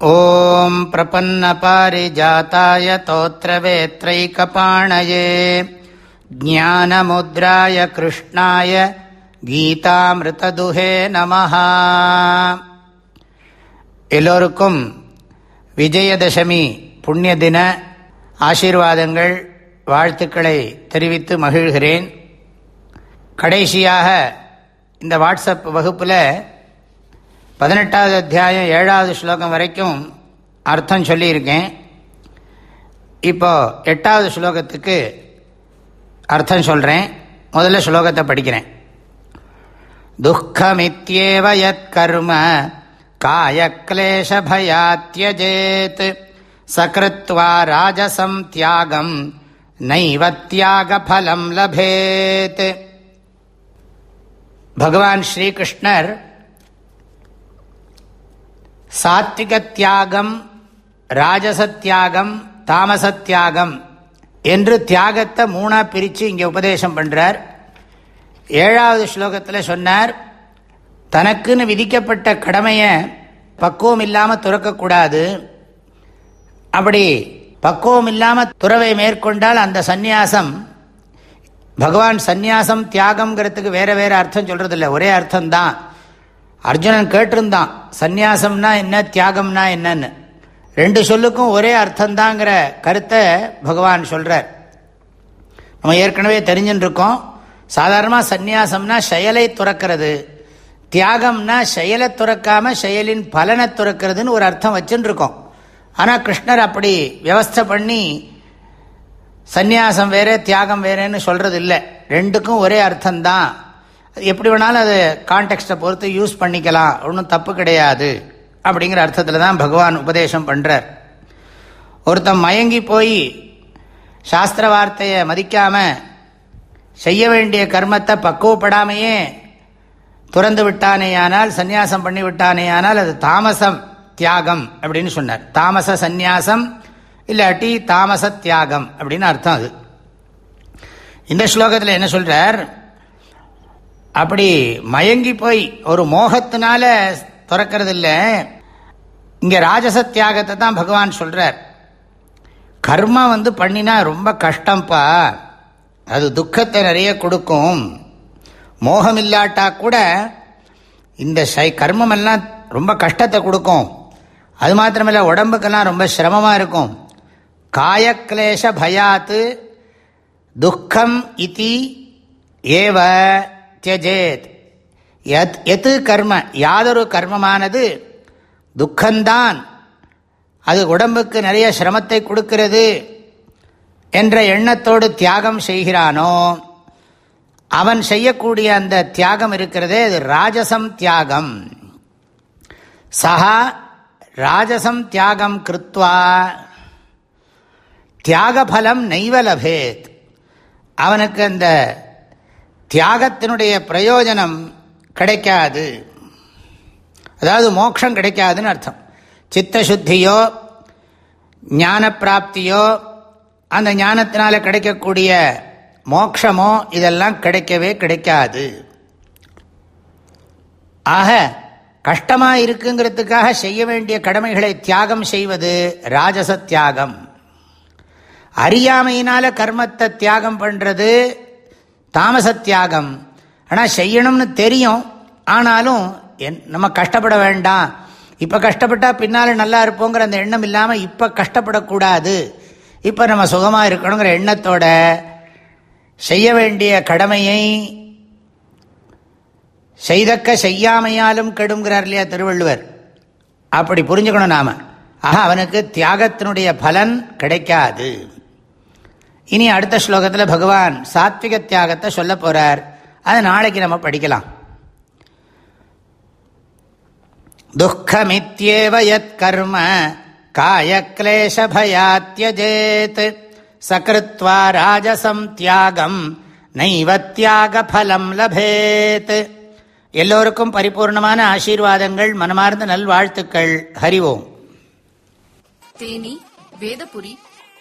ॐ प्रपन्नपारिजाताय तोत्रवेत्रैकपाणये ज्ञानमुद्राय कृष्णाय கீதாமிருததுஹே நமஹ எல்லோருக்கும் விஜயதசமி புண்ணிய தின ஆசீர்வாதங்கள் வாழ்த்துக்களை தெரிவித்து மகிழ்கிறேன் கடைசியாக இந்த வாட்ஸ்அப் வகுப்பில் பதினெட்டாவது அத்தியாயம் ஏழாவது ஸ்லோகம் வரைக்கும் அர்த்தம் சொல்லியிருக்கேன். இப்போ எட்டாவது ஸ்லோகத்துக்கு அர்த்தம் சொல்கிறேன் முதல்ல ஸ்லோகத்தை படிக்கிறேன். துக்கமித்யேவ யத் கர்ம காயக்லேஷபயாத்யஜேத் சகிருத்வா ராஜசம் தியாகம் நைவ தியாக பலம் லபேத். பகவான் ஸ்ரீகிருஷ்ணர் சாத்விக தியாகம் ராஜசத்தியாகம் தாமசத்தியாகம் என்று தியாகத்தை மூணா பிரித்து இங்கே உபதேசம் பண்ணுறார் ஏழாவது ஸ்லோகத்தில் சொன்னார் தனக்குன்னு விதிக்கப்பட்ட கடமையை பக்குவம் இல்லாமல் துறக்கக்கூடாது. அப்படி பக்குவம் இல்லாமல் துறவை மேற்கொண்டால் அந்த சந்நியாசம் பகவான் சந்நியாசம் தியாகம்ங்கிறதுக்கு வேற வேறு அர்த்தம் சொல்கிறதில்ல ஒரே அர்த்தம்தான். அர்ஜுனன் கேட்டிருந்தான் சந்நியாசம்னா என்ன தியாகம்னா என்னன்னு? ரெண்டு சொல்லுக்கும் ஒரே அர்த்தம்தாங்கிற கருத்தை பகவான் சொல்கிறார் நம்ம ஏற்கனவே தெரிஞ்சுட்டு இருக்கோம் சாதாரணமாக சந்நியாசம்னா செயலை துறக்கிறது தியாகம்னா செயலை துறக்காம செயலின் பலனை துறக்கிறதுன்னு ஒரு அர்த்தம் வச்சுருக்கோம் ஆனால் கிருஷ்ணர் அப்படி வியவஸ்தை பண்ணி சந்நியாசம் வேறே தியாகம் வேறேன்னு சொல்கிறது இல்லை ரெண்டுக்கும் ஒரே அர்த்தம்தான். எப்படி வேணாலும் அது கான்டெக்ட்டை பொறுத்து யூஸ் பண்ணிக்கலாம். ஒன்றும் தப்பு கிடையாது. அப்படிங்கிற அர்த்தத்தில் தான் பகவான் உபதேசம் பண்ணுறார் ஒருத்தன் மயங்கி போய் சாஸ்திர வார்த்தையை மதிக்காமல் செய்ய வேண்டிய கர்மத்தை பக்குவப்படாமையே துறந்து விட்டானேயானால் சந்நியாசம் பண்ணி விட்டானேயானால் அது தாமசம் தியாகம் அப்படின்னு சொன்னார். தாமச சந்நியாசம் இல்லாட்டி தாமச தியாகம் அப்படின்னு அர்த்தம் அது. இந்த ஸ்லோகத்தில் என்ன சொல்கிறார் அப்படி மயங்கி போய் ஒரு மோகத்தினால துறக்கிறது இல்லை இங்க ராஜச தியாகத்தை தான் பகவான் சொல்றார். கர்மா வந்து பண்ணினா ரொம்ப கஷ்டம்ப்பா அது துக்கத்தை நிறைய கொடுக்கும். மோகம் இல்லாட்டா கூட இந்த சை கர்மமெல்லாம் ரொம்ப கஷ்டத்தை கொடுக்கும். அது மாத்திரமில்ல உடம்புக்கெல்லாம் ரொம்ப சிரமமாக இருக்கும். காயக்லேஷ பயாத்து துக்கம் இத்தி ஏவ தியஜேத் எத் எது கர்ம? யாதொரு கர்மமானது துக்கந்தான். அது உடம்புக்கு நிறைய சிரமத்தை கொடுக்கிறது என்ற எண்ணத்தோடு தியாகம் செய்கிறானோ அவன் செய்யக்கூடிய அந்த தியாகம் இருக்கிறதே அது ராஜசம் தியாகம். சஹா ராஜசம் தியாகம் கிருத்வா. தியாகபலம் நைவலபேத் அவனுக்கு அந்த தியாகத்தினுடைய பிரயோஜனம் கிடைக்காது. அதாவது மோட்சம் கிடைக்காதுன்னு அர்த்தம். சித்தசுத்தியோ ஞான பிராப்தியோ அந்த ஞானத்தினால கிடைக்கக்கூடிய மோக்ஷமோ இதெல்லாம் கிடைக்கவே கிடைக்காது. ஆக கஷ்டமாக இருக்குங்கிறதுக்காக செய்ய வேண்டிய கடமைகளை தியாகம் செய்வது ராஜச தியாகம். அறியாமையினால கர்மத்தை தியாகம் பண்ணுறது தாமச தியாகம் ஆனால் செய்யணும்னு தெரியும். ஆனாலும் என் நம்ம கஷ்டப்பட வேண்டாம். இப்போ கஷ்டப்பட்டால் பின்னால் நல்லா இருப்போங்கிற அந்த எண்ணம் இல்லாமல் இப்போ கஷ்டப்படக்கூடாது. இப்போ நம்ம சுகமாக இருக்கணுங்கிற எண்ணத்தோட செய்ய வேண்டிய கடமையை செய்தக்க செய்யாமையாலும் கெடுங்கிறார் இல்லையா திருவள்ளுவர். அப்படி புரிஞ்சுக்கணும் நாம. ஆக அவனுக்கு தியாகத்தினுடைய பலன் கிடைக்காது. இனி அடுத்த ஸ்லோகத்தில் பகவான் சாத்விக தியாகத்தை சொல்ல போறார். அதை நாளைக்கு நம்ம படிக்கலாம். துக்கமித்யேவ யத் கர்ம காயக்லேஷபயாத்யஜேத் சகிருத்வா ராஜசம் தியாகம் நைவ தியாக பலம் லபேத். எல்லோருக்கும் பரிபூர்ணமான ஆசீர்வாதங்கள் மனமார்ந்த நல்வாழ்த்துக்கள். ஹரிவோம் தேனி வேதபுரி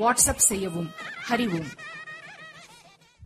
வாட்ஸ்அப் செய்யவும் ஹரிவோம்.